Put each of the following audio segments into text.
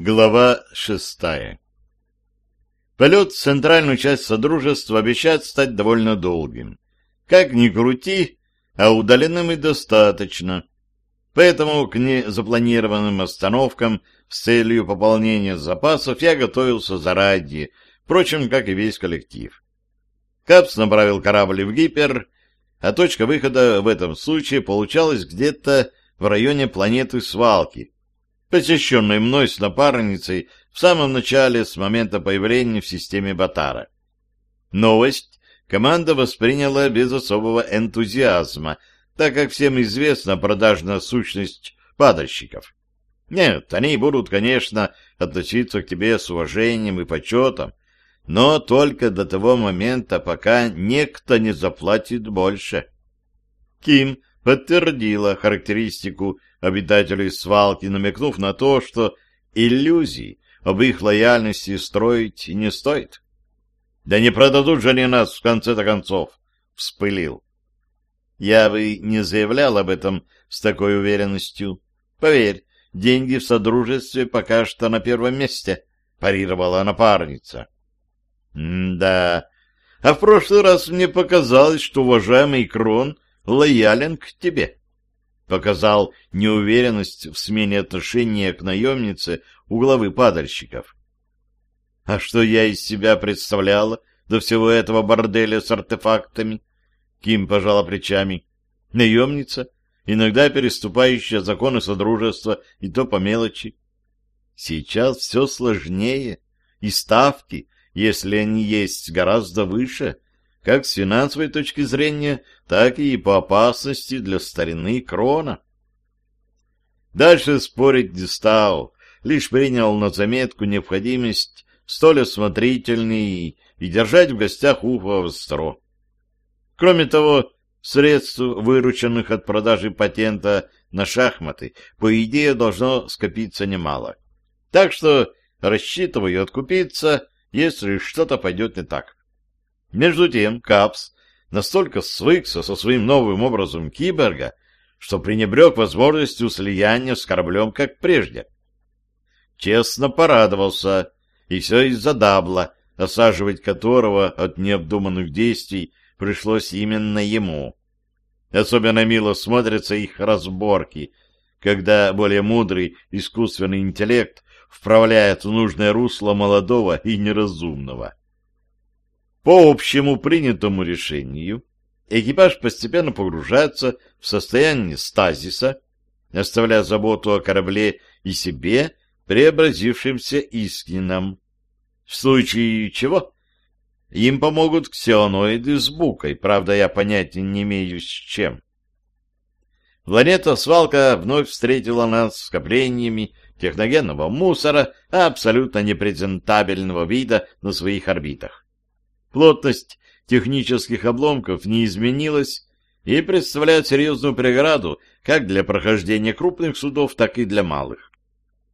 Глава шестая Полет в центральную часть Содружества обещает стать довольно долгим. Как ни крути, а удаленным и достаточно. Поэтому к незапланированным остановкам с целью пополнения запасов я готовился заранее, впрочем, как и весь коллектив. Капс направил корабль в гипер, а точка выхода в этом случае получалась где-то в районе планеты Свалки, посещенной мной с напарницей в самом начале с момента появления в системе Батара. Новость команда восприняла без особого энтузиазма, так как всем известна продажная сущность падальщиков. Нет, они будут, конечно, относиться к тебе с уважением и почетом, но только до того момента, пока некто не заплатит больше. Ким подтвердила характеристику обитателей свалки, намекнув на то, что иллюзий об их лояльности строить не стоит. Да не продадут же они нас в конце-то концов, — вспылил. Я бы не заявлял об этом с такой уверенностью. Поверь, деньги в Содружестве пока что на первом месте, — парировала напарница. — Да, а в прошлый раз мне показалось, что уважаемый Крон лоялен к тебе показал неуверенность в смене отношения к наемнице у главы падальщиков. А что я из себя представляла до всего этого борделя с артефактами? Ким пожала плечами. Наемница, иногда переступающая законы Содружества, и то по мелочи. Сейчас все сложнее, и ставки, если они есть, гораздо выше — как с финансовой точки зрения, так и по опасности для старины крона. Дальше спорить не стал, лишь принял на заметку необходимость столь осмотрительный и держать в гостях ухо востро. Кроме того, средств, вырученных от продажи патента на шахматы, по идее, должно скопиться немало. Так что рассчитываю откупиться, если что-то пойдет не так. Между тем Капс настолько свыкся со своим новым образом киборга, что пренебрег возможностью слияния с кораблем, как прежде. Честно порадовался, и все из-за Дабла, осаживать которого от необдуманных действий пришлось именно ему. Особенно мило смотрятся их разборки, когда более мудрый искусственный интеллект вправляет в нужное русло молодого и неразумного. По общему принятому решению экипаж постепенно погружается в состояние стазиса, оставляя заботу о корабле и себе, преобразившимся Искином. В случае чего им помогут ксионоиды с букой, правда, я понятия не имею с чем. Планета-свалка вновь встретила нас скоплениями техногенного мусора абсолютно непрезентабельного вида на своих орбитах. Плотность технических обломков не изменилась и представляет серьезную преграду как для прохождения крупных судов, так и для малых.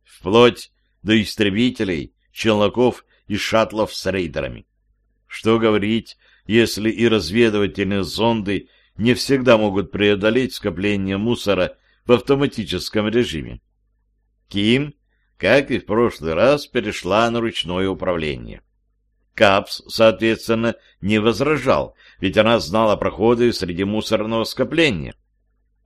Вплоть до истребителей, челноков и шаттлов с рейдерами. Что говорить, если и разведывательные зонды не всегда могут преодолеть скопление мусора в автоматическом режиме. Ким, как и в прошлый раз, перешла на ручное управление. Капс, соответственно, не возражал, ведь она знала проходы среди мусорного скопления.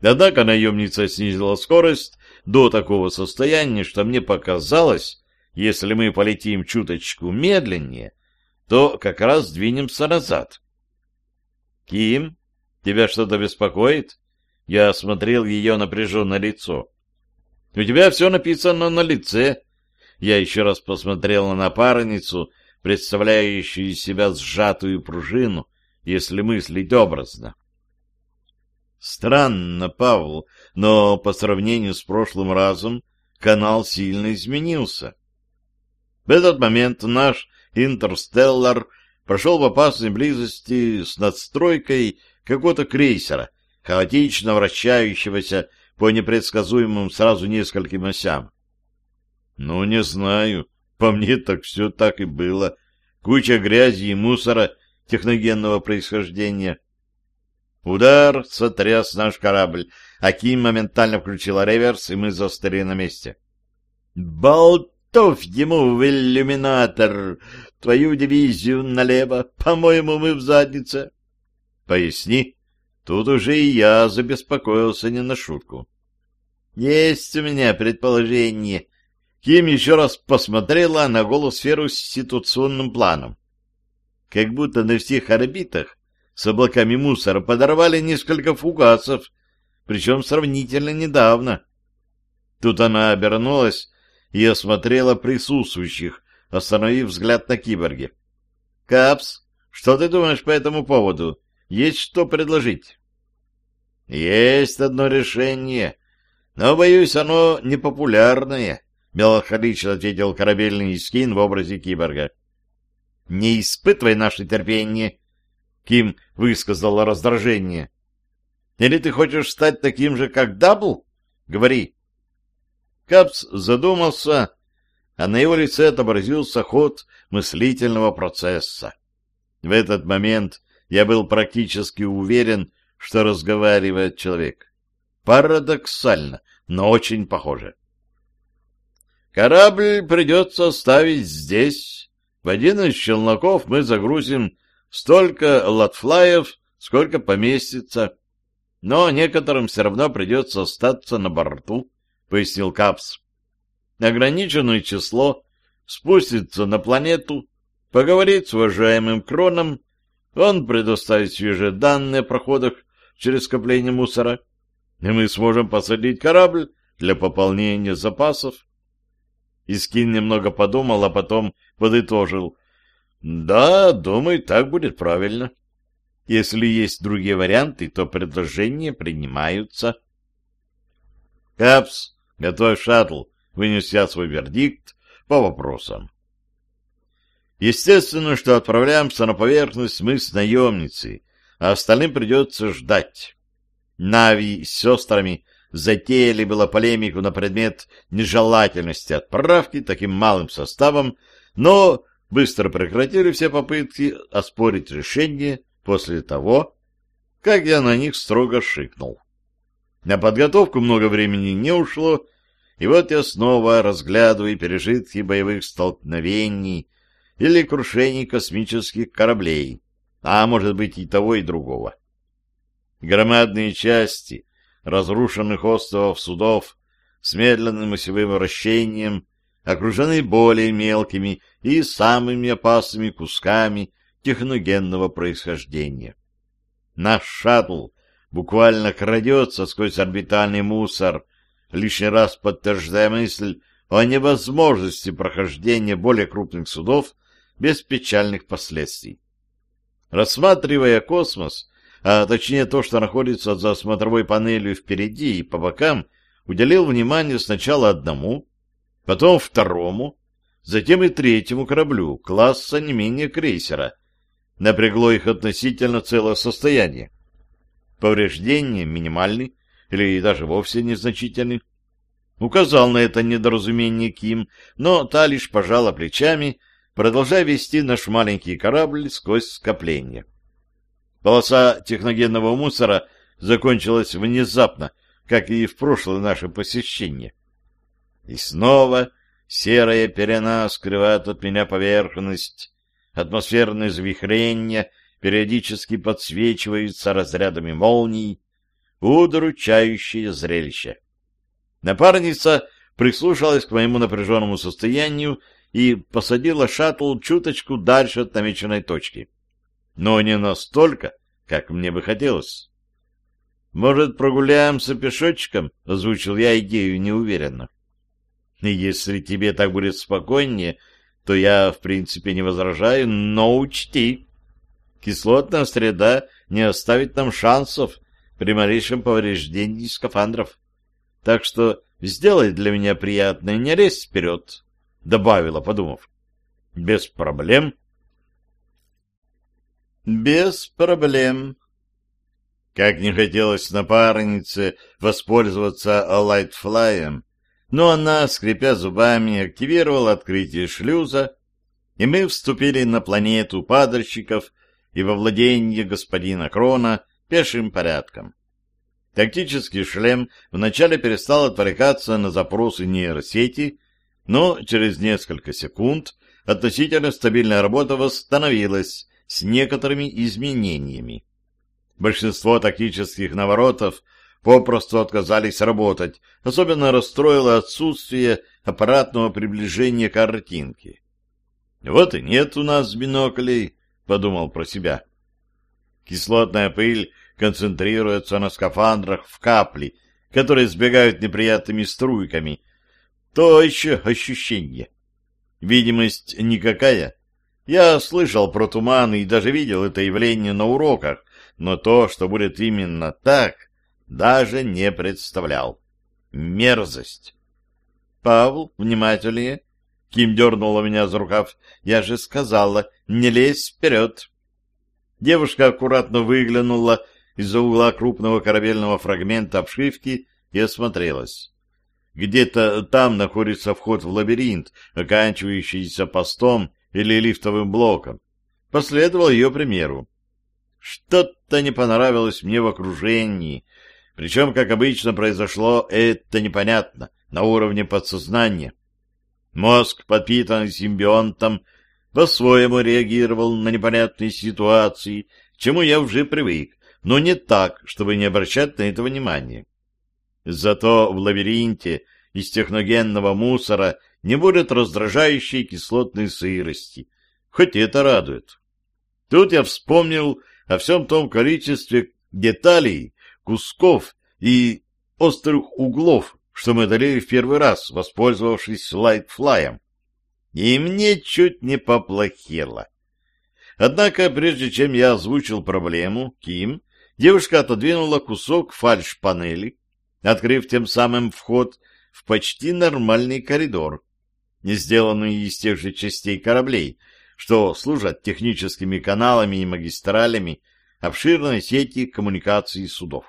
Однако наемница снизила скорость до такого состояния, что мне показалось, если мы полетим чуточку медленнее, то как раз двинемся назад. «Ким, тебя что-то беспокоит?» Я осмотрел ее напряженное лицо. «У тебя все написано на лице». Я еще раз посмотрел на напарницу, представляющую из себя сжатую пружину, если мыслить образно. Странно, Павел, но по сравнению с прошлым разом канал сильно изменился. В этот момент наш «Интерстеллар» прошел в опасной близости с надстройкой какого-то крейсера, хаотично вращающегося по непредсказуемым сразу нескольким осям. — Ну, не знаю, по мне так все так и было. Куча грязи и мусора техногенного происхождения. Удар сотряс наш корабль. Аким моментально включила реверс, и мы застыли на месте. «Болт!» Готовь ему в иллюминатор! Твою дивизию налево, по-моему, мы в заднице. Поясни. Тут уже и я забеспокоился не на шутку. Есть у меня предположение. Ким еще раз посмотрела на голосферу с ситуационным планом. Как будто на всех орбитах с облаками мусора подорвали несколько фугасов, причем сравнительно недавно. Тут она обернулась и осмотрела присутствующих, остановив взгляд на киборге. — Капс, что ты думаешь по этому поводу? Есть что предложить? — Есть одно решение, но, боюсь, оно непопулярное, — меланхолично ответил корабельный скин в образе киборга. — Не испытывай наше терпение, — Ким высказал раздражение. — Или ты хочешь стать таким же, как Дабл? Говори. Капс задумался, а на его лице отобразился ход мыслительного процесса. В этот момент я был практически уверен, что разговаривает человек. Парадоксально, но очень похоже. Корабль придется оставить здесь. В один из челноков мы загрузим столько латфлаев, сколько поместится. Но некоторым все равно придется остаться на борту, — пояснил Капс ограниченное число спустится на планету, поговорит с уважаемым Кроном, он предоставит свежие данные о проходах через скопление мусора, и мы сможем посадить корабль для пополнения запасов. Искин немного подумал, а потом подытожил. Да, думаю, так будет правильно. Если есть другие варианты, то предложения принимаются. Капс, готовь шаттл вынес я свой вердикт по вопросам. Естественно, что отправляемся на поверхность мы с наемницей, а остальным придется ждать. Нави с сестрами затеяли было полемику на предмет нежелательности отправки таким малым составом, но быстро прекратили все попытки оспорить решение после того, как я на них строго шикнул. На подготовку много времени не ушло, и вот я снова разглядываю пережитки боевых столкновений или крушений космических кораблей, а может быть и того, и другого. Громадные части разрушенных островов судов с медленным осевым вращением окружены более мелкими и самыми опасными кусками техногенного происхождения. Наш шаттл буквально крадется сквозь орбитальный мусор, лишний раз подтверждая мысль о невозможности прохождения более крупных судов без печальных последствий. Рассматривая космос, а точнее то, что находится за смотровой панелью впереди и по бокам, уделил внимание сначала одному, потом второму, затем и третьему кораблю, класса не менее крейсера. Напрягло их относительно целое состояние. Повреждения минимальны, или даже вовсе незначительный. Указал на это недоразумение Ким, но та лишь пожала плечами, продолжая вести наш маленький корабль сквозь скопление. Полоса техногенного мусора закончилась внезапно, как и в прошлое наше посещение. И снова серая пелена скрывает от меня поверхность, атмосферные завихрения периодически подсвечиваются разрядами молний, удручающее зрелище. Напарница прислушалась к моему напряженному состоянию и посадила шаттл чуточку дальше от намеченной точки. Но не настолько, как мне бы хотелось. «Может, прогуляемся пешочком?» — озвучил я идею неуверенно. «Если тебе так будет спокойнее, то я, в принципе, не возражаю, но учти, кислотная среда не оставит нам шансов при малейшем повреждении скафандров. Так что сделай для меня приятное, не лезь вперед, — добавила, подумав. — Без проблем. — Без проблем. Как не хотелось напарнице воспользоваться лайтфлаем, но она, скрипя зубами, активировала открытие шлюза, и мы вступили на планету падальщиков и во владение господина Крона пешим порядком. Тактический шлем вначале перестал отвлекаться на запросы нейросети, Но через несколько секунд относительно стабильная работа восстановилась с некоторыми изменениями. Большинство тактических наворотов попросту отказались работать, особенно расстроило отсутствие аппаратного приближения картинки. «Вот и нет у нас биноклей», — подумал про себя. Кислотная пыль концентрируется на скафандрах в капли, которые сбегают неприятными струйками. То еще ощущение. Видимость никакая. Я слышал про туманы и даже видел это явление на уроках, но то, что будет именно так, даже не представлял. Мерзость. Павел, внимательнее. Ким дернула меня за рукав. Я же сказала, не лезь вперед. Девушка аккуратно выглянула из-за угла крупного корабельного фрагмента обшивки и осмотрелась. Где-то там находится вход в лабиринт, оканчивающийся постом или лифтовым блоком. Последовал ее примеру. Что-то не понравилось мне в окружении, причем, как обычно произошло, это непонятно, на уровне подсознания. Мозг, подпитанный симбионтом, по-своему реагировал на непонятные ситуации, к чему я уже привык, но не так, чтобы не обращать на это внимания. Зато в лабиринте из техногенного мусора не будет раздражающей кислотной сырости, хоть это радует. Тут я вспомнил о всем том количестве деталей, кусков и острых углов, что мы одолели в первый раз, воспользовавшись лайтфлаем. И мне чуть не поплохело. Однако, прежде чем я озвучил проблему, Ким, девушка отодвинула кусок фальш-панели, открыв тем самым вход в почти нормальный коридор, не сделанный из тех же частей кораблей, что служат техническими каналами и магистралями обширной сети коммуникаций судов.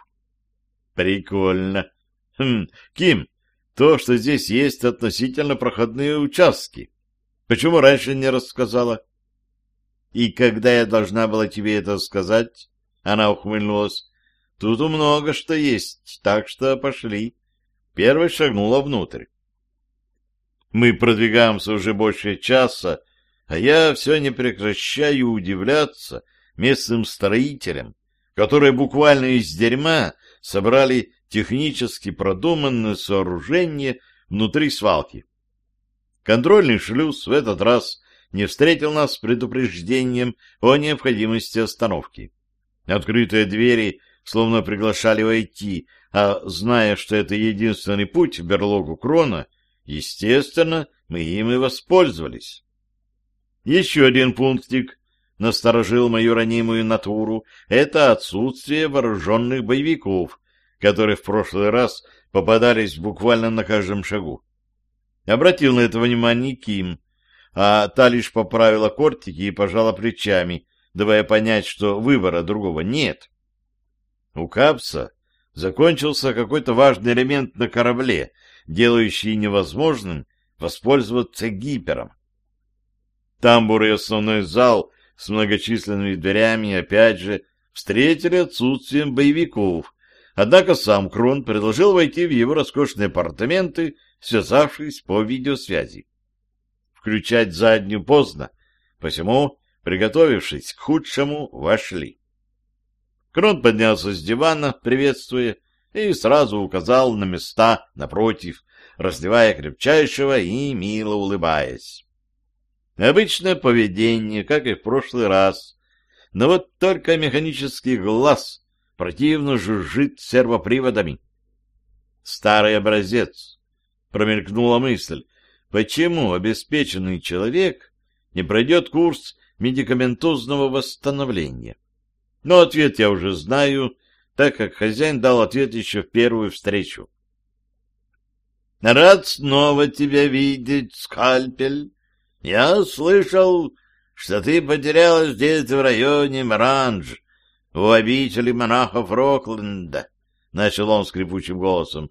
Прикольно. Хм, Ким, то, что здесь есть относительно проходные участки. Почему раньше не рассказала? И когда я должна была тебе это сказать? Она ухмыльнулась. Тут много что есть, так что пошли. Первой шагнула внутрь. Мы продвигаемся уже больше часа, а я все не прекращаю удивляться местным строителям, которые буквально из дерьма собрали технически продуманное сооружение внутри свалки. Контрольный шлюз в этот раз не встретил нас с предупреждением о необходимости остановки. Открытые двери словно приглашали войти, а зная, что это единственный путь в берлогу Крона, естественно, мы им и воспользовались. Еще один пунктик насторожил мою ранимую натуру — это отсутствие вооруженных боевиков, которые в прошлый раз попадались буквально на каждом шагу. Обратил на это внимание Ким, а та лишь поправила кортики и пожала плечами, давая понять, что выбора другого нет. У Капса закончился какой-то важный элемент на корабле, делающий невозможным воспользоваться гипером. Тамбур и основной зал с многочисленными дверями, опять же, встретили отсутствием боевиков, однако сам Крон предложил войти в его роскошные апартаменты, связавшись по видеосвязи. Включать заднюю поздно, посему, приготовившись к худшему, вошли. Крон поднялся с дивана, приветствуя, и сразу указал на места напротив, разливая крепчайшего и мило улыбаясь. Обычное поведение, как и в прошлый раз. Но вот только механический глаз противно жужжит сервоприводами. Старый образец. Промелькнула мысль, почему обеспеченный человек не пройдет курс медикаментозного восстановления. Но ответ я уже знаю, так как хозяин дал ответ еще в первую встречу. «Рад снова тебя видеть, скальпель!» Я слышал, что ты потерялась где-то в районе Маранж, у обители монахов Рокленда, — начал он скрипучим голосом,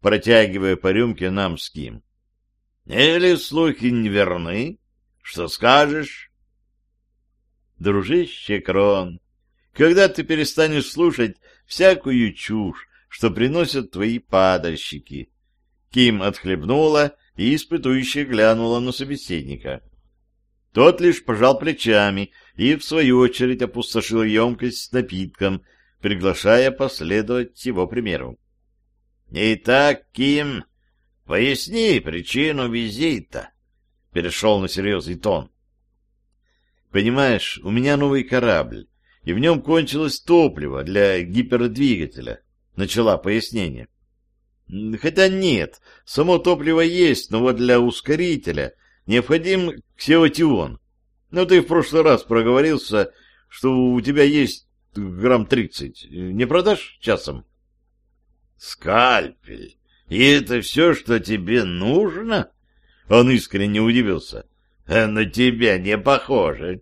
протягивая по рюмке нам с Ким. — Или слухи не верны? Что скажешь? Дружище Крон, когда ты перестанешь слушать всякую чушь, что приносят твои падальщики? Ким отхлебнула и испытующе глянула на собеседника. Тот лишь пожал плечами и, в свою очередь, опустошил емкость с напитком, приглашая последовать его примеру. — Итак, Ким, поясни причину визита, — перешел на серьезный тон. — Понимаешь, у меня новый корабль, и в нем кончилось топливо для гипердвигателя, — начала пояснение. — Хотя нет, само топливо есть, но вот для ускорителя необходим ксеотион. Но ты в прошлый раз проговорился, что у тебя есть грамм тридцать. Не продашь часом? Скальпель. И это все, что тебе нужно? Он искренне удивился. А на тебя не похоже.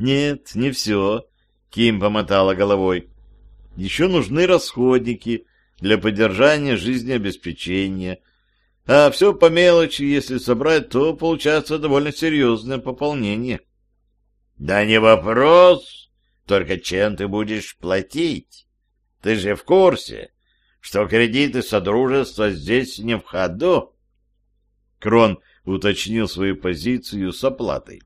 Нет, не все. Ким помотала головой. Еще нужны расходники для поддержания жизнеобеспечения. А все по мелочи, если собрать, то получается довольно серьезное пополнение. Да не вопрос, только чем ты будешь платить? Ты же в курсе, что кредиты Содружества здесь не в ходу. Крон уточнил свою позицию с оплатой.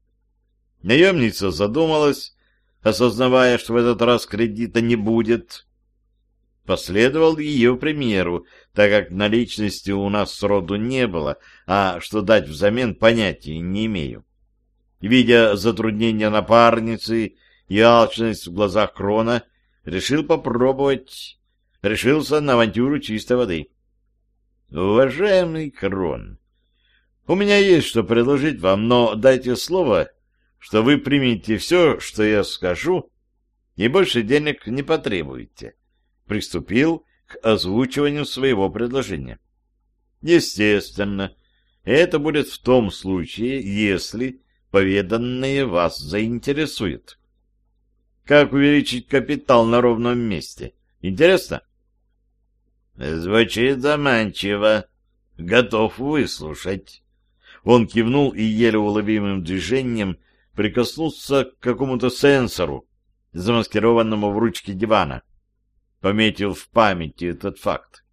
Наемница задумалась, осознавая, что в этот раз кредита не будет. Последовал ее примеру, так как наличности у нас сроду не было, а что дать взамен понятия не имею. Видя затруднения напарницы и алчность в глазах Крона, решил попробовать решился на авантюру чистой воды. Уважаемый Крон, у меня есть что предложить вам, но дайте слово, что вы примете все, что я скажу, и больше денег не потребуете. Приступил к озвучиванию своего предложения. Естественно, это будет в том случае, если поведанное вас заинтересует. Как увеличить капитал на ровном месте? Интересно? Звучит заманчиво. Готов выслушать. Он кивнул и еле уловимым движением прикоснулся к какому-то сенсору, замаскированному в ручке дивана. Пометил в памяти этот факт.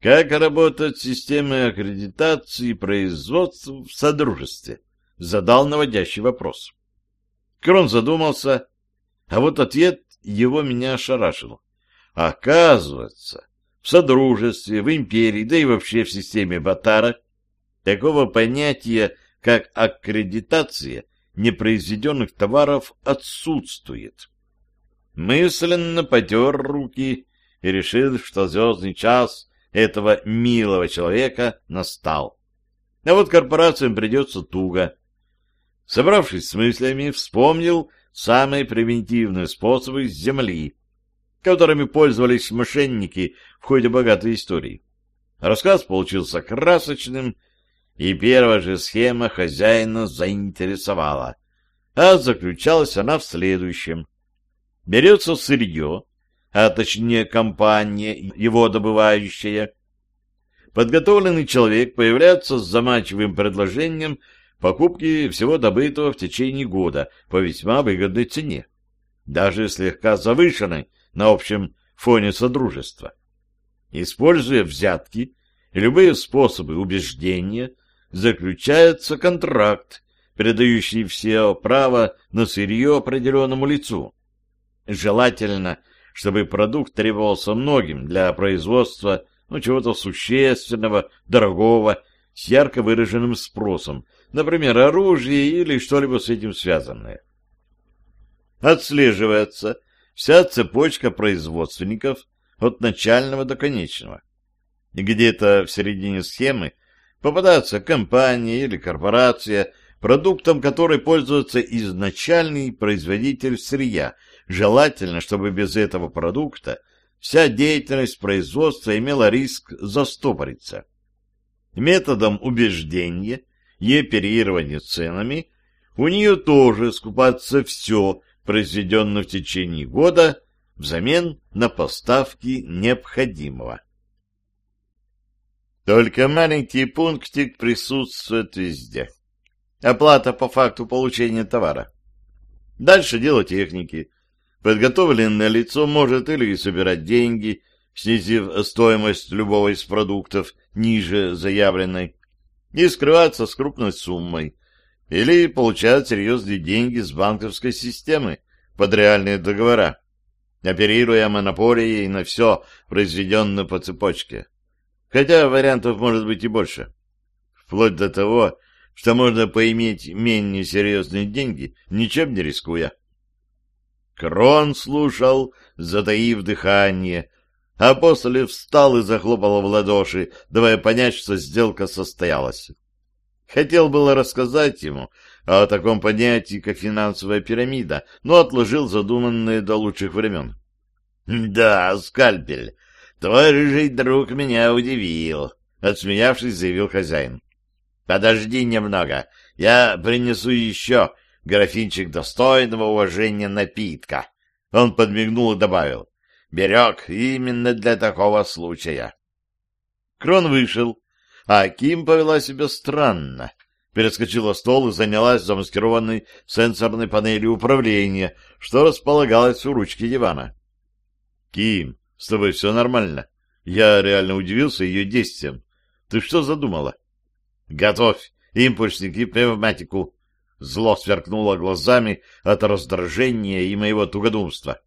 Как работает система аккредитации и производства в Содружестве? Задал наводящий вопрос. Крон задумался, а вот ответ его меня ошарашил. Оказывается, в Содружестве, в империи, да и вообще в системе Батара такого понятия, как аккредитация непроизведенных товаров, отсутствует. Мысленно потер руки и решил, что звездный час этого милого человека настал. А вот корпорациям придется туго. Собравшись с мыслями, вспомнил самые примитивные способы с Земли, которыми пользовались мошенники в ходе богатой истории. Рассказ получился красочным, и первая же схема хозяина заинтересовала. А заключалась она в следующем. Берется сырье, а точнее компания, его добывающая. Подготовленный человек появляется с заманчивым предложением покупки всего добытого в течение года по весьма выгодной цене, даже слегка завышенной на общем фоне Содружества. Используя взятки и любые способы убеждения, заключается контракт, передающий все право на сырье определенному лицу. Желательно, чтобы продукт требовался многим для производства ну, чего-то существенного, дорогого, с ярко выраженным спросом, например, оружие или что-либо с этим связанное. Отслеживается вся цепочка производственников от начального до конечного. Где-то в середине схемы попадается компания или корпорация, продуктом которой пользуется изначальный производитель сырья. Желательно, чтобы без этого продукта вся деятельность производства имела риск застопориться. Методом убеждения и оперирования ценами у нее тоже скупаться все, произведенную в течение года взамен на поставки необходимого. Только маленький пунктик присутствует везде. Оплата по факту получения товара. Дальше дело техники. Подготовленное лицо может или собирать деньги, снизив стоимость любого из продуктов ниже заявленной, и скрываться с крупной суммой, или получать серьезные деньги с банковской системы под реальные договора, оперируя монополией на все, произведенное по цепочке. Хотя вариантов может быть и больше. Вплоть до того, что можно поиметь менее серьезные деньги, ничем не рискуя. Крон слушал, затаив дыхание, а после встал и захлопал в ладоши, давая понять, что сделка состоялась. Хотел было рассказать ему о таком понятии, как финансовая пирамида, но отложил задуманное до лучших времен. — Да, скальпель, твой рыжий друг меня удивил, — отсмеявшись, заявил хозяин. — Подожди немного, я принесу еще графинчик достойного уважения напитка. Он подмигнул и добавил. — Берег именно для такого случая. Крон вышел, а Ким повела себя странно. Перескочила стол и занялась замаскированной сенсорной панелью управления, что располагалось у ручки дивана. — Ким, с тобой все нормально? Я реально удивился ее действиям. Ты что задумала? — Готовь импульсник и пневматику. Зло сверкнуло глазами от раздражения и моего тугодумства.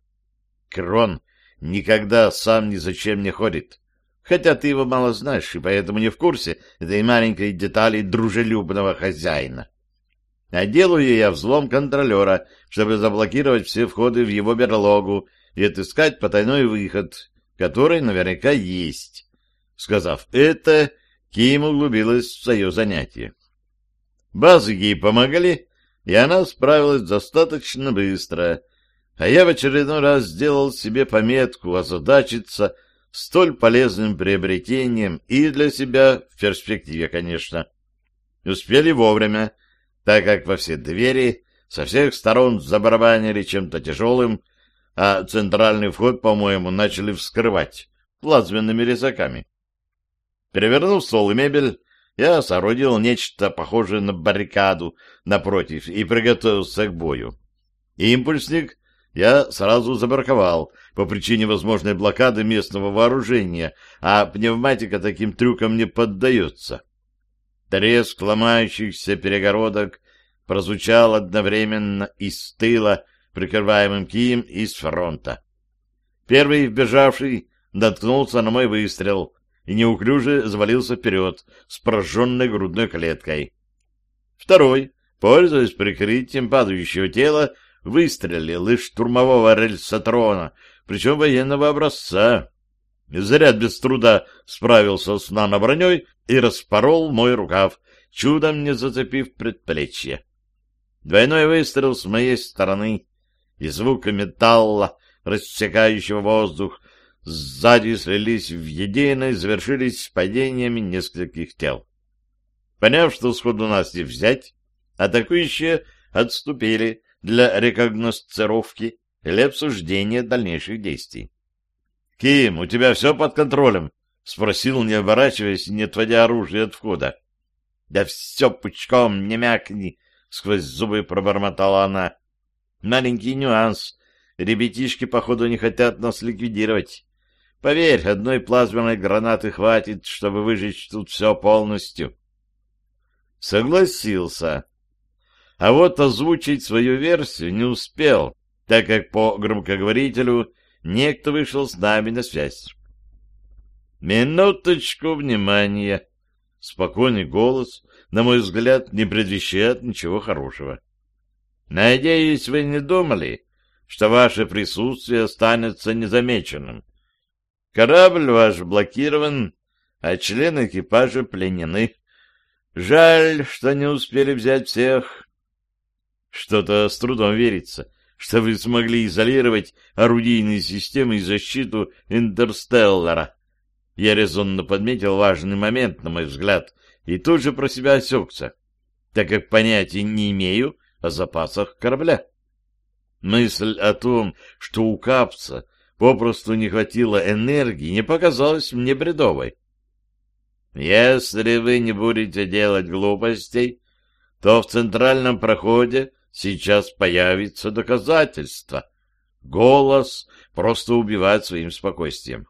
Крон никогда сам ни зачем не ходит хотя ты его мало знаешь, и поэтому не в курсе этой маленькой детали дружелюбного хозяина. А делаю я взлом контролера, чтобы заблокировать все входы в его берлогу и отыскать потайной выход, который наверняка есть. Сказав это, Ким углубилась в свое занятие. Базы ей помогали, и она справилась достаточно быстро, а я в очередной раз сделал себе пометку озадачиться столь полезным приобретением и для себя в перспективе, конечно. Успели вовремя, так как во все двери со всех сторон забарабанили чем-то тяжелым, а центральный вход, по-моему, начали вскрывать плазменными резаками. Перевернув стол и мебель, я соорудил нечто похожее на баррикаду напротив и приготовился к бою. Импульсник я сразу забраковал по причине возможной блокады местного вооружения, а пневматика таким трюкам не поддается. Треск ломающихся перегородок прозвучал одновременно из тыла, прикрываемым кием из фронта. Первый, вбежавший, наткнулся на мой выстрел и неуклюже завалился вперед с прожженной грудной клеткой. Второй, пользуясь прикрытием падающего тела, выстрелил из штурмового рельсотрона, причем военного образца. Заряд без труда справился с наноброней и распорол мой рукав, чудом не зацепив предплечье. Двойной выстрел с моей стороны и звук металла, рассекающего воздух, сзади слились в единое, завершились падениями нескольких тел. Поняв, что сходу нас не взять, атакующие отступили, для рекогносцировки или обсуждения дальнейших действий. — Ким, у тебя все под контролем? — спросил, не оборачиваясь и не отводя оружие от входа. — Да все пучком, не мякни! — сквозь зубы пробормотала она. — Маленький нюанс. Ребятишки, походу, не хотят нас ликвидировать. Поверь, одной плазменной гранаты хватит, чтобы выжечь тут все полностью. Согласился. А вот озвучить свою версию не успел, так как по громкоговорителю некто вышел с нами на связь. «Минуточку внимания!» Спокойный голос, на мой взгляд, не предвещает ничего хорошего. «Надеюсь, вы не думали, что ваше присутствие останется незамеченным. Корабль ваш блокирован, а члены экипажа пленены. Жаль, что не успели взять всех. Что-то с трудом верится, что вы смогли изолировать орудийные системы и защиту Интерстеллара. Я резонно подметил важный момент, на мой взгляд, и тут же про себя осекся, так как понятия не имею о запасах корабля. Мысль о том, что у Капца попросту не хватило энергии, не показалась мне бредовой. Если вы не будете делать глупостей, то в центральном проходе Сейчас появится доказательство. Голос просто убивает своим спокойствием.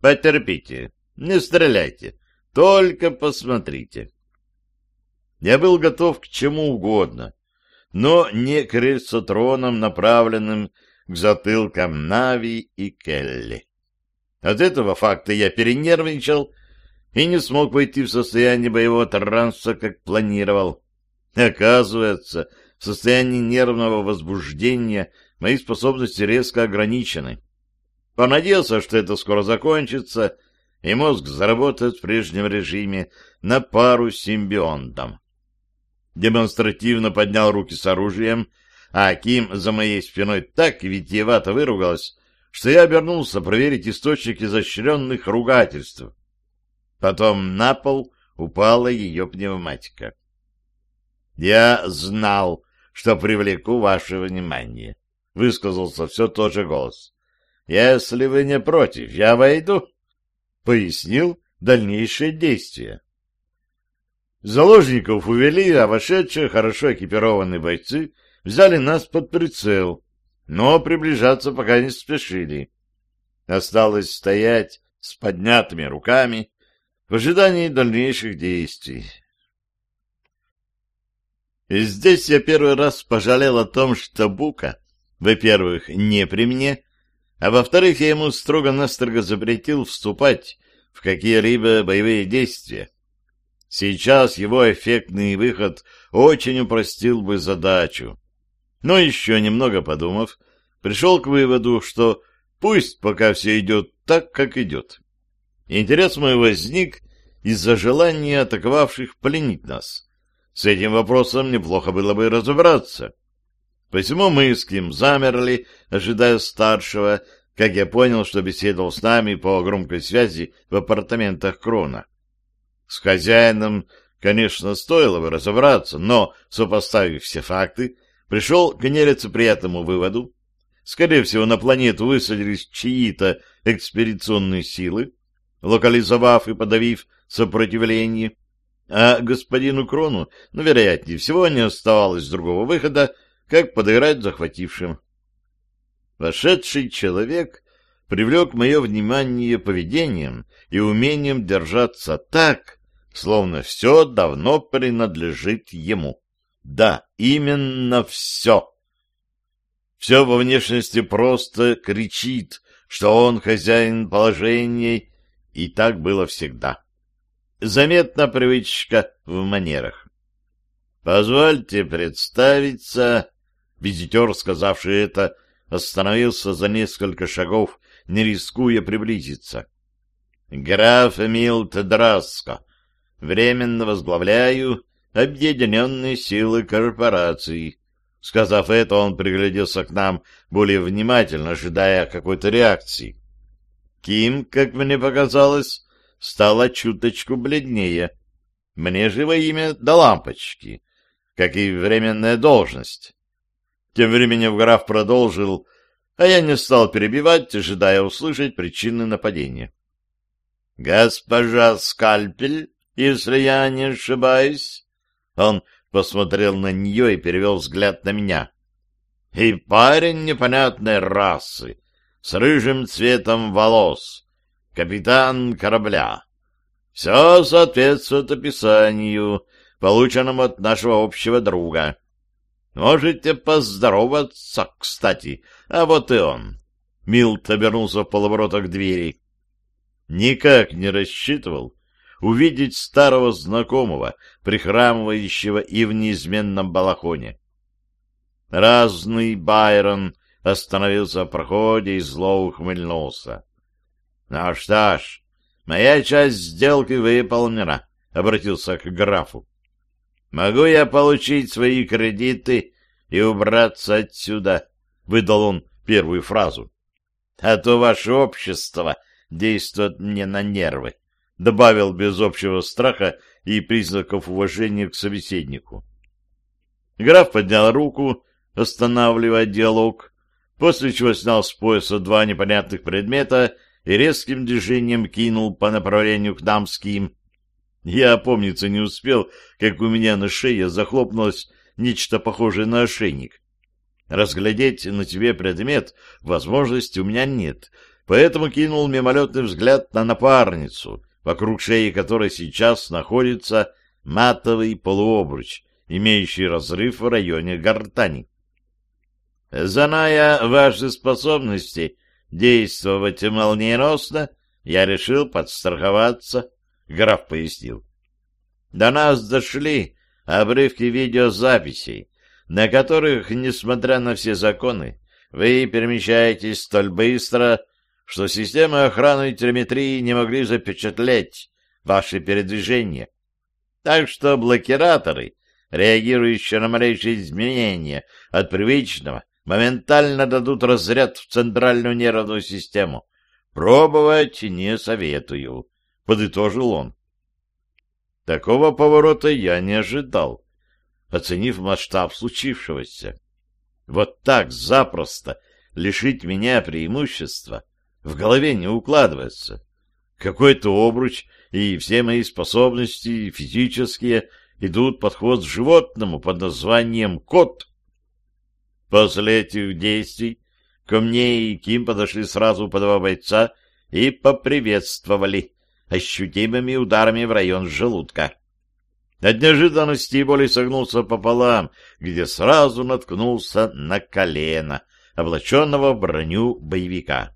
Потерпите. Не стреляйте, только посмотрите. Я был готов к чему угодно, но не к рельсотронам, направленным к затылкам Нави и Келли. От этого факта я перенервничал и не смог войти в состояние боевого транса, как планировал. Оказывается, в состоянии нервного возбуждения мои способности резко ограничены. Понадеялся, что это скоро закончится, и мозг заработает в прежнем режиме на пару с симбионтом. Демонстративно поднял руки с оружием, а Аким за моей спиной так витиевато выругалась, что я обернулся проверить источник изощренных ругательств. Потом на пол упала ее пневматика. «Я знал, что привлеку ваше внимание», — высказался все тот же голос. «Если вы не против, я войду», — пояснил дальнейшее действие. Заложников увели, а вошедшие, хорошо экипированные бойцы взяли нас под прицел, но приближаться пока не спешили. Осталось стоять с поднятыми руками в ожидании дальнейших действий. И здесь я первый раз пожалел о том, что Бука, во-первых, не при мне, а во-вторых, я ему строго-настрого запретил вступать в какие-либо боевые действия. Сейчас его эффектный выход очень упростил бы задачу. Но еще немного подумав, пришел к выводу, что пусть пока все идет так, как идет. Интерес мой возник из-за желания атаковавших пленить нас. С этим вопросом неплохо было бы разобраться. Посему мы с Ким замерли, ожидая старшего, как я понял, что беседовал с нами по громкой связи в апартаментах Крона. С хозяином, конечно, стоило бы разобраться, но, сопоставив все факты, пришел к нелицеприятному выводу. Скорее всего, на планету высадились чьи-то экспедиционные силы, локализовав и подавив сопротивление, а господину Крону, ну, вероятнее всего, не оставалось другого выхода, как подыграть захватившим. Вошедший человек привлек мое внимание поведением и умением держаться так, словно все давно принадлежит ему. Да, именно все. Все во внешности просто кричит, что он хозяин положения, и так было всегда. Заметна привычка в манерах. «Позвольте представиться...» Визитер, сказавший это, остановился за несколько шагов, не рискуя приблизиться. «Граф Эмил Тедраско, временно возглавляю объединенные силы корпораций. Сказав это, он пригляделся к нам более внимательно, ожидая какой-то реакции. Ким, как мне показалось, стала чуточку бледнее. Мне же во имя до лампочки, как и временная должность. Тем временем граф продолжил, а я не стал перебивать, ожидая услышать причины нападения. — Госпожа Скальпель если я не ошибаюсь. Он посмотрел на нее и перевел взгляд на меня. И парень непонятной расы, с рыжим цветом волос, капитан корабля. Все соответствует описанию, полученному от нашего общего друга. Можете поздороваться, кстати, а вот и он. Милт обернулся в полоборота к двери. Никак не рассчитывал, увидеть старого знакомого, прихрамывающего и в неизменном балахоне. Разный Байрон остановился в проходе и зло ухмыльнулся. — Ну что ж, моя часть сделки выполнена, — обратился к графу. — Могу я получить свои кредиты и убраться отсюда? — выдал он первую фразу. — А то ваше общество действует мне на нервы добавил без общего страха и признаков уважения к собеседнику. Граф поднял руку, останавливая диалог, после чего снял с пояса два непонятных предмета и резким движением кинул по направлению к дамским. Я опомниться не успел, как у меня на шее захлопнулось нечто похожее на ошейник. Разглядеть на тебе предмет возможности у меня нет, поэтому кинул мимолетный взгляд на напарницу, вокруг шеи которой сейчас находится матовый полуобруч, имеющий разрыв в районе гортани. Зная ваши способности действовать молниеносно, я решил подстраховаться, — граф пояснил. До нас дошли обрывки видеозаписей, на которых, несмотря на все законы, вы перемещаетесь столь быстро, что системы охраны и телеметрии не могли запечатлеть ваши передвижения. Так что блокираторы, реагирующие на малейшие изменения от привычного, моментально дадут разряд в центральную нервную систему. Пробовать не советую, — подытожил он. Такого поворота я не ожидал, оценив масштаб случившегося. Вот так запросто лишить меня преимущества в голове не укладывается. Какой-то обруч и все мои способности физические идут под хвост животному под названием кот. После этих действий ко мне и Ким подошли сразу по два бойца и поприветствовали ощутимыми ударами в район желудка. От неожиданности и боли согнулся пополам, где сразу наткнулся на колено, облаченного в броню боевика.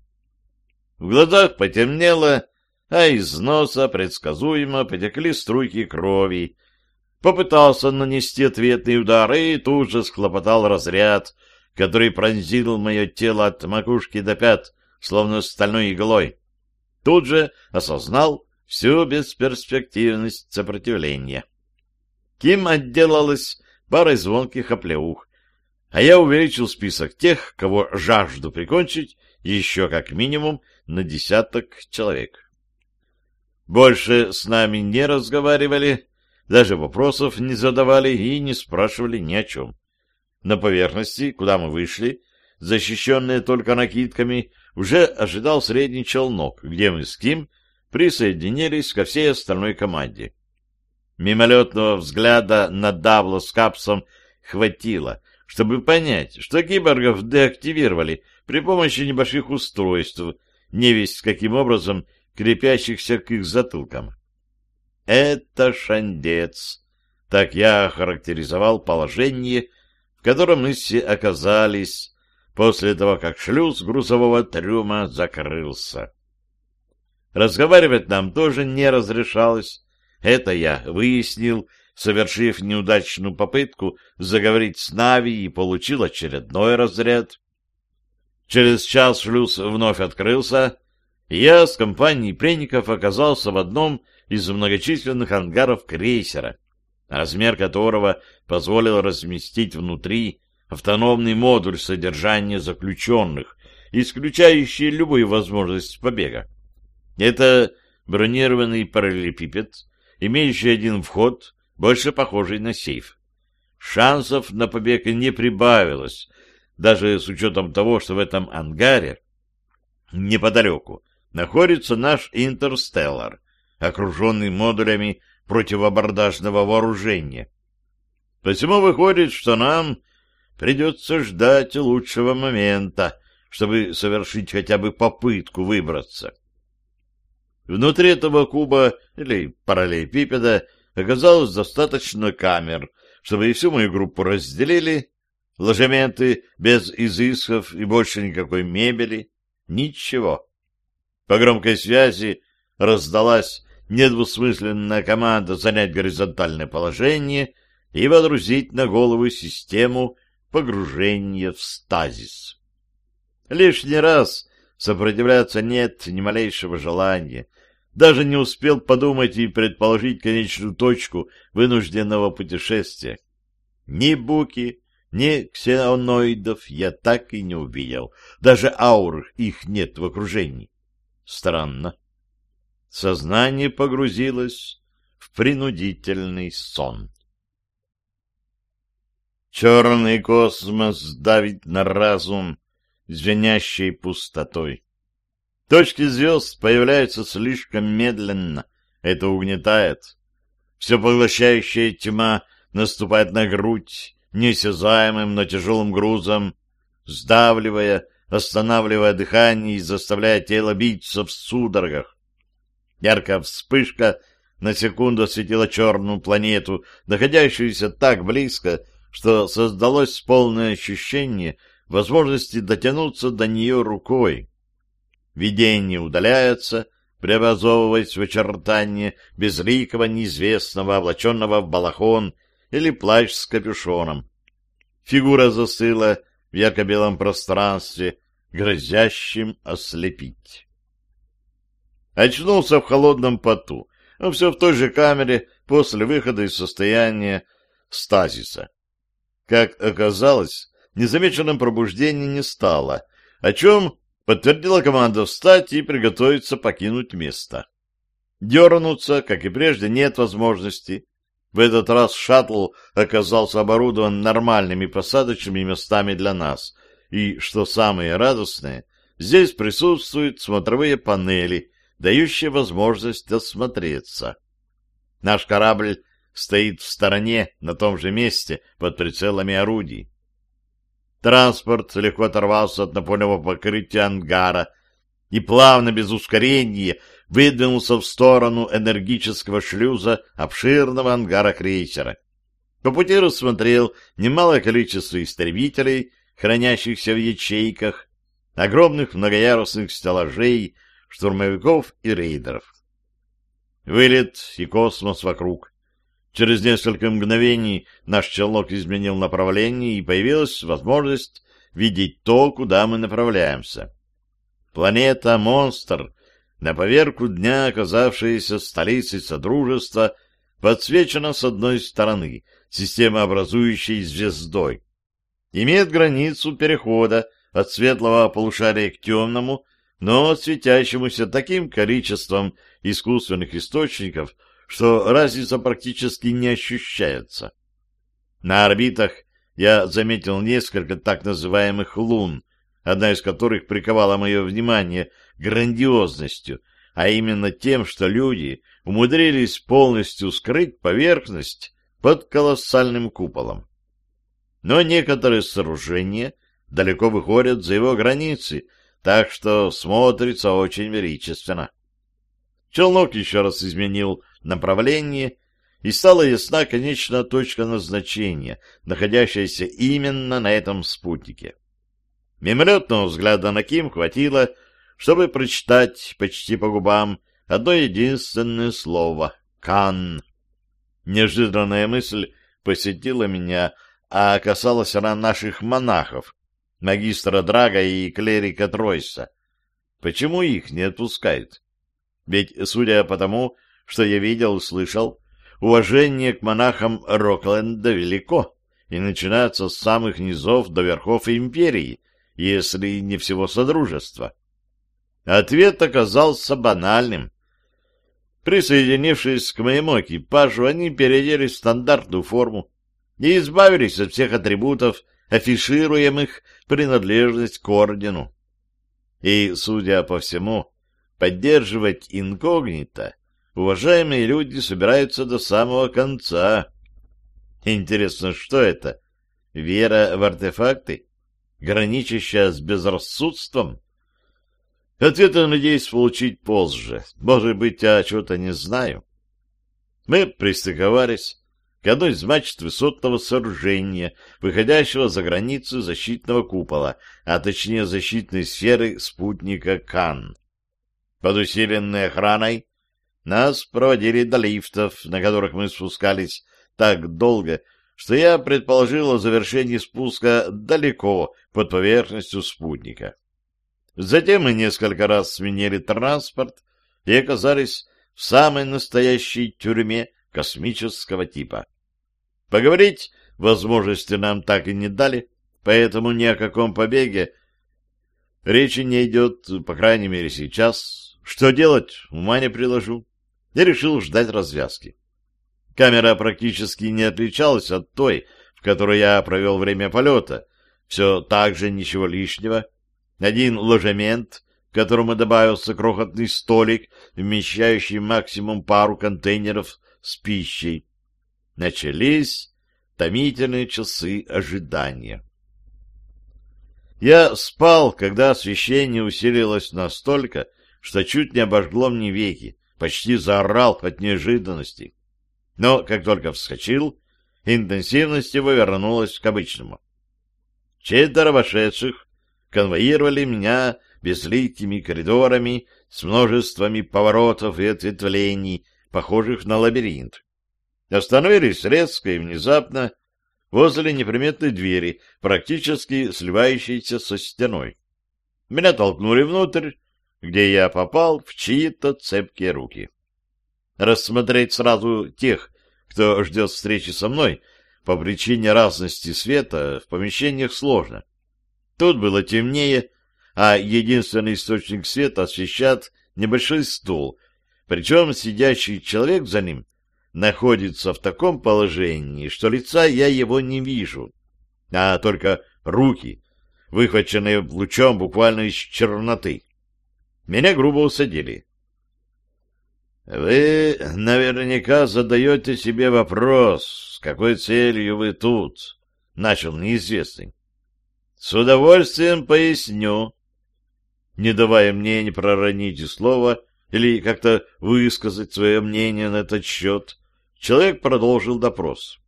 В глазах потемнело, а из носа предсказуемо потекли струйки крови. Попытался нанести ответный удар и тут же схлопотал разряд, который пронзил мое тело от макушки до пят, словно стальной иглой. Тут же осознал всю бесперспективность сопротивления. Ким отделалась парой звонких оплеух, а я увеличил список тех, кого жажду прикончить, еще как минимум на десяток человек. Больше с нами не разговаривали, даже вопросов не задавали и не спрашивали ни о чем. На поверхности, куда мы вышли, защищенные только накидками, уже ожидал средний челнок, где мы с Ким присоединились ко всей остальной команде. Мимолетного взгляда на Давло с Капсом хватило, чтобы понять, что киборгов деактивировали при помощи небольших устройств, не весь каким образом крепящихся к их затылкам. Это шандец. Так я охарактеризовал положение, в котором мы все оказались после того, как шлюз грузового трюма закрылся. Разговаривать нам тоже не разрешалось. Это я выяснил, совершив неудачную попытку заговорить с Нави и получил очередной разряд. Через час шлюз вновь открылся, и я с компанией пленников оказался в одном из многочисленных ангаров крейсера, размер которого позволил разместить внутри автономный модуль содержания заключенных, исключающий любую возможность побега. Это бронированный параллелепипед, имеющий один вход, больше похожий на сейф. Шансов на побег не прибавилось, даже с учетом того, что в этом ангаре неподалеку находится наш «Интерстеллар», окруженный модулями противобордажного вооружения. Посему выходит, что нам придется ждать лучшего момента, чтобы совершить хотя бы попытку выбраться. Внутри этого куба или параллелепипеда оказалось достаточно камер, чтобы и всю мою группу разделили, ложементы без изысков и больше никакой мебели, ничего. По громкой связи раздалась недвусмысленная команда занять горизонтальное положение и водрузить на голову систему погружения в стазис. Лишний раз сопротивляться нет ни малейшего желания. Даже не успел подумать и предположить конечную точку вынужденного путешествия. Ни буки, ни ксеноноидов я так и не увидел. Даже аур их нет в окружении. Странно. Сознание погрузилось в принудительный сон. Черный космос давит на разум звенящей пустотой. Точки звезд появляются слишком медленно, это угнетает. Все поглощающая тьма наступает на грудь, неосязаемым, но тяжелым грузом, сдавливая, останавливая дыхание и заставляя тело биться в судорогах. Яркая вспышка на секунду осветила черную планету, находящуюся так близко, что создалось полное ощущение возможности дотянуться до нее рукой. Видение удаляется, преобразовываясь в очертание безликого неизвестного, облаченного в балахон или плащ с капюшоном. Фигура застыла в ярко-белом пространстве, грозящим ослепить. Очнулся в холодном поту, но все в той же камере после выхода из состояния стазиса. Как оказалось, незамеченным пробуждения не стало, о чем подтвердила команда встать и приготовиться покинуть место. Дернуться, как и прежде, нет возможности. В этот раз шаттл оказался оборудован нормальными посадочными местами для нас, и, что самое радостное, здесь присутствуют смотровые панели, дающие возможность осмотреться. Наш корабль стоит в стороне, на том же месте, под прицелами орудий. Транспорт легко оторвался от напольного покрытия ангара и плавно, без ускорения, выдвинулся в сторону энергического шлюза обширного ангара крейсера. По пути рассмотрел немалое количество истребителей, хранящихся в ячейках, огромных многоярусных стеллажей, штурмовиков и рейдеров. Вылет и космос вокруг. Через несколько мгновений наш челнок изменил направление, и появилась возможность видеть то, куда мы направляемся. Планета-монстр, на поверку дня оказавшаяся столицей Содружества, подсвечена с одной стороны системообразующей звездой. Имеет границу перехода от светлого полушария к темному, но светящемуся таким количеством искусственных источников, что разница практически не ощущается. На орбитах я заметил несколько так называемых лун, одна из которых приковала мое внимание грандиозностью, а именно тем, что люди умудрились полностью скрыть поверхность под колоссальным куполом. Но некоторые сооружения далеко выходят за его границы, так что смотрится очень величественно. Челнок еще раз изменил направление, и стала ясна конечная точка назначения, находящаяся именно на этом спутнике. Мимолетного взгляда на Ким хватило, чтобы прочитать почти по губам одно единственное слово — «Кан». Неожиданная мысль посетила меня, а касалась она наших монахов, магистра Драга и клерика Тройса. Почему их не отпускают? Ведь, судя по тому, что я видел и слышал, уважение к монахам Рокленда велико и начинается с самых низов до верхов империи, если не всего Содружества. Ответ оказался банальным. Присоединившись к моему экипажу, они переодели стандартную форму и избавились от всех атрибутов, афишируемых принадлежность к ордену. И, судя по всему, поддерживать инкогнито уважаемые люди собираются до самого конца. Интересно, что это? Вера в артефакты? Граничащая с безрассудством? Ответы надеюсь получить позже. Может быть, я чего-то не знаю. Мы пристыковались к одной из мачт высотного сооружения, выходящего за границу защитного купола, а точнее защитной сферы спутника Кан. Под усиленной охраной нас проводили до лифтов, на которых мы спускались так долго, что я предположил о завершении спуска далеко под поверхностью спутника. Затем мы несколько раз сменили транспорт и оказались в самой настоящей тюрьме космического типа. Поговорить возможности нам так и не дали, поэтому ни о каком побеге речи не идет, по крайней мере, сейчас. Что делать, ума не приложу я решил ждать развязки. Камера практически не отличалась от той, в которой я провел время полета. Все так же ничего лишнего. Один ложемент, к которому добавился крохотный столик, вмещающий максимум пару контейнеров с пищей. Начались томительные часы ожидания. Я спал, когда освещение усилилось настолько, что чуть не обожгло мне веки, почти заорал от неожиданности. Но как только вскочил, интенсивность его вернулась к обычному. Четверо вошедших конвоировали меня безликими коридорами с множествами поворотов и ответвлений, похожих на лабиринт. Остановились резко и внезапно возле неприметной двери, практически сливающейся со стеной. Меня толкнули внутрь, где я попал в чьи-то цепкие руки. Рассмотреть сразу тех, кто ждет встречи со мной, по причине разности света в помещениях сложно. Тут было темнее, а единственный источник света освещает небольшой стул, причем сидящий человек за ним находится в таком положении, что лица я его не вижу, а только руки, выхваченные лучом буквально из черноты. Меня грубо усадили. Вы наверняка задаете себе вопрос, с какой целью вы тут, — начал неизвестный. С удовольствием поясню. Не давая мне не проронить и слова или как-то высказать свое мнение на этот счет, человек продолжил допрос.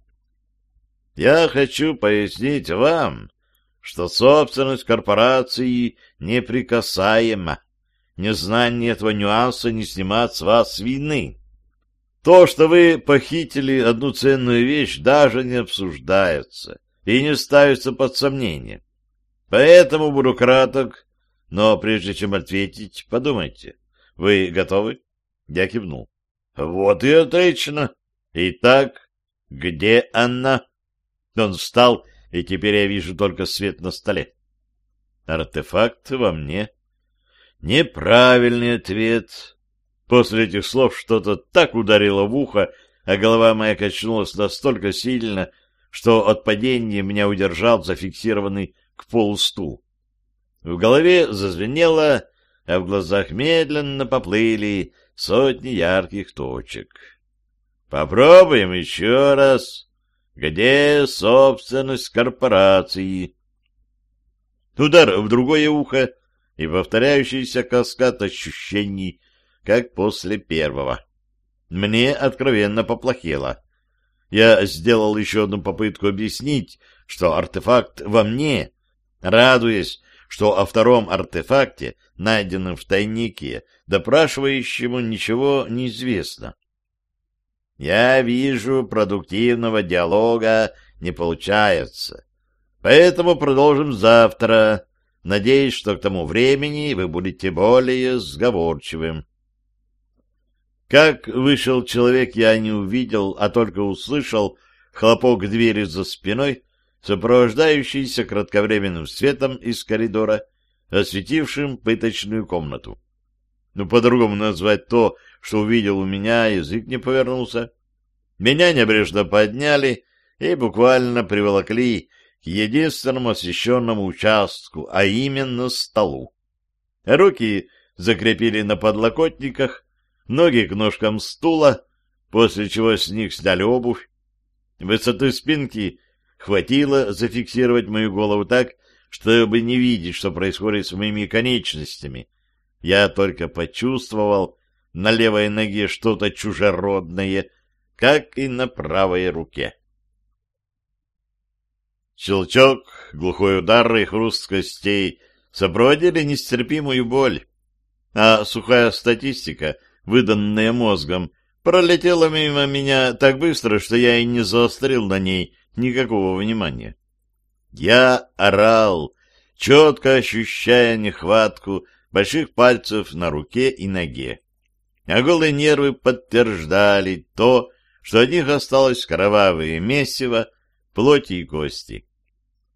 Я хочу пояснить вам, что собственность корпорации неприкасаема незнание этого нюанса не снимает с вас вины. То, что вы похитили одну ценную вещь, даже не обсуждается и не ставится под сомнение. Поэтому буду краток, но прежде чем ответить, подумайте. Вы готовы? Я кивнул. Вот и отлично. Итак, где она? Он встал, и теперь я вижу только свет на столе. Артефакт во мне. Неправильный ответ. После этих слов что-то так ударило в ухо, а голова моя качнулась настолько сильно, что от падения меня удержал зафиксированный к полу стул. В голове зазвенело, а в глазах медленно поплыли сотни ярких точек. Попробуем еще раз. Где собственность корпорации? Удар в другое ухо, и повторяющийся каскад ощущений, как после первого. Мне откровенно поплохело. Я сделал еще одну попытку объяснить, что артефакт во мне, радуясь, что о втором артефакте, найденном в тайнике, допрашивающему ничего не известно. Я вижу, продуктивного диалога не получается. Поэтому продолжим завтра. Надеюсь, что к тому времени вы будете более сговорчивым. Как вышел человек, я не увидел, а только услышал хлопок двери за спиной, сопровождающийся кратковременным светом из коридора, осветившим пыточную комнату. Ну, по-другому назвать то, что увидел у меня, язык не повернулся. Меня небрежно подняли и буквально приволокли к единственному освещенному участку, а именно столу. Руки закрепили на подлокотниках, ноги к ножкам стула, после чего с них сняли обувь. Высоты спинки хватило зафиксировать мою голову так, чтобы не видеть, что происходит с моими конечностями. Я только почувствовал на левой ноге что-то чужеродное, как и на правой руке. Щелчок, глухой удар и хруст костей сопроводили нестерпимую боль, а сухая статистика, выданная мозгом, пролетела мимо меня так быстро, что я и не заострил на ней никакого внимания. Я орал, четко ощущая нехватку больших пальцев на руке и ноге. А голые нервы подтверждали то, что от них осталось кровавое месиво, плоти и кости.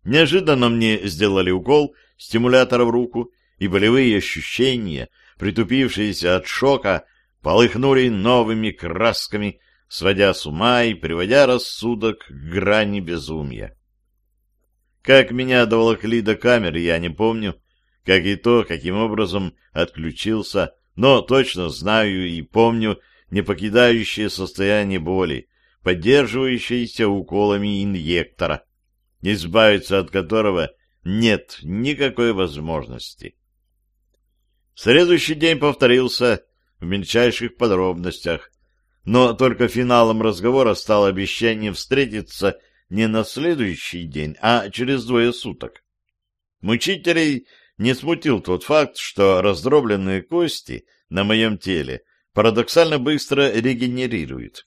Неожиданно мне сделали укол стимулятора в руку, и болевые ощущения, притупившиеся от шока, полыхнули новыми красками, сводя с ума и приводя рассудок к грани безумия. Как меня доволокли до камеры, я не помню, как и то, каким образом отключился, но точно знаю и помню не покидающее состояние боли, поддерживающееся уколами инъектора избавиться от которого нет никакой возможности. Следующий день повторился в мельчайших подробностях, но только финалом разговора стало обещание встретиться не на следующий день, а через двое суток. Мучителей не смутил тот факт, что раздробленные кости на моем теле парадоксально быстро регенерируют.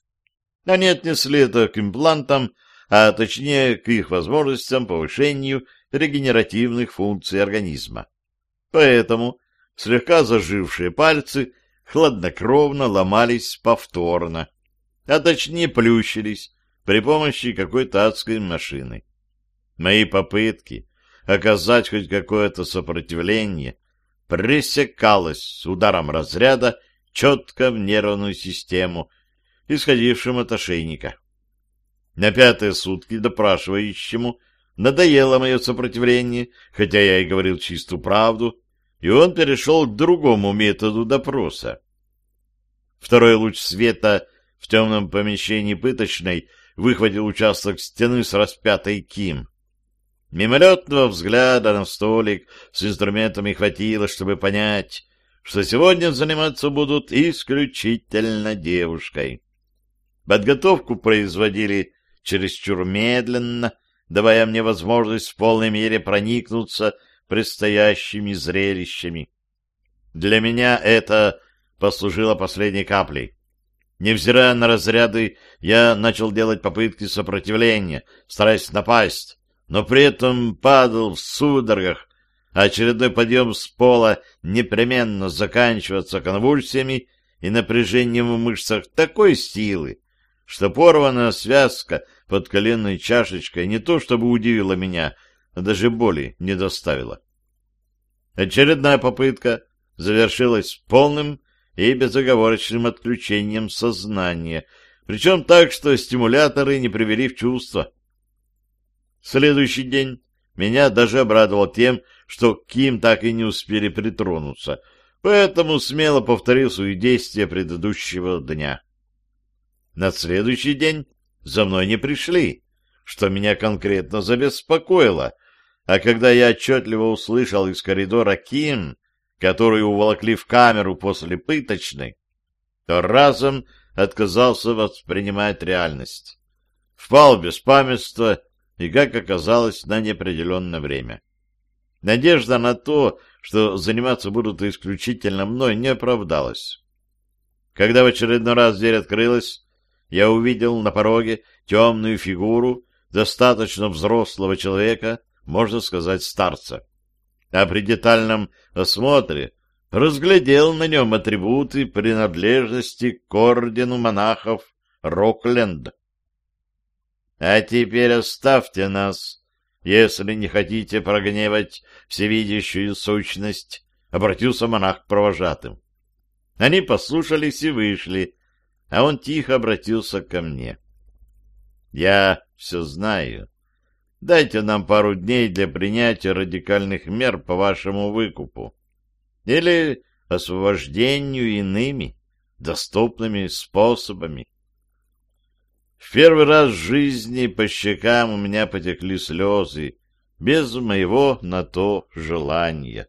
Они отнесли это к имплантам, а точнее к их возможностям повышению регенеративных функций организма. Поэтому слегка зажившие пальцы хладнокровно ломались повторно, а точнее плющились при помощи какой-то адской машины. Мои попытки оказать хоть какое-то сопротивление пресекалось ударом разряда четко в нервную систему, исходившим от ошейника. На пятые сутки допрашивающему надоело мое сопротивление, хотя я и говорил чистую правду, и он перешел к другому методу допроса. Второй луч света в темном помещении пыточной выхватил участок стены с распятой Ким. Мимолетного взгляда на столик с инструментами хватило, чтобы понять, что сегодня заниматься будут исключительно девушкой. Подготовку производили чересчур медленно, давая мне возможность в полной мере проникнуться предстоящими зрелищами. Для меня это послужило последней каплей. Невзирая на разряды, я начал делать попытки сопротивления, стараясь напасть, но при этом падал в судорогах, а очередной подъем с пола непременно заканчиваться конвульсиями и напряжением в мышцах такой силы, что порванная связка под коленной чашечкой не то чтобы удивила меня, а даже боли не доставила. Очередная попытка завершилась полным и безоговорочным отключением сознания, причем так, что стимуляторы не привели в чувство. Следующий день меня даже обрадовал тем, что Ким так и не успели притронуться, поэтому смело повторил свои действия предыдущего дня. На следующий день за мной не пришли, что меня конкретно забеспокоило, а когда я отчетливо услышал из коридора Ким, которую уволокли в камеру после пыточной, то разом отказался воспринимать реальность. Впал в беспамятство и, как оказалось, на неопределенное время. Надежда на то, что заниматься будут исключительно мной, не оправдалась. Когда в очередной раз дверь открылась, я увидел на пороге темную фигуру достаточно взрослого человека, можно сказать, старца. А при детальном осмотре разглядел на нем атрибуты принадлежности к ордену монахов Рокленд. А теперь оставьте нас, если не хотите прогневать всевидящую сущность, — обратился монах к провожатым. Они послушались и вышли, а он тихо обратился ко мне. — Я все знаю. Дайте нам пару дней для принятия радикальных мер по вашему выкупу. Или освобождению иными, доступными способами. В первый раз в жизни по щекам у меня потекли слезы, без моего на то желания.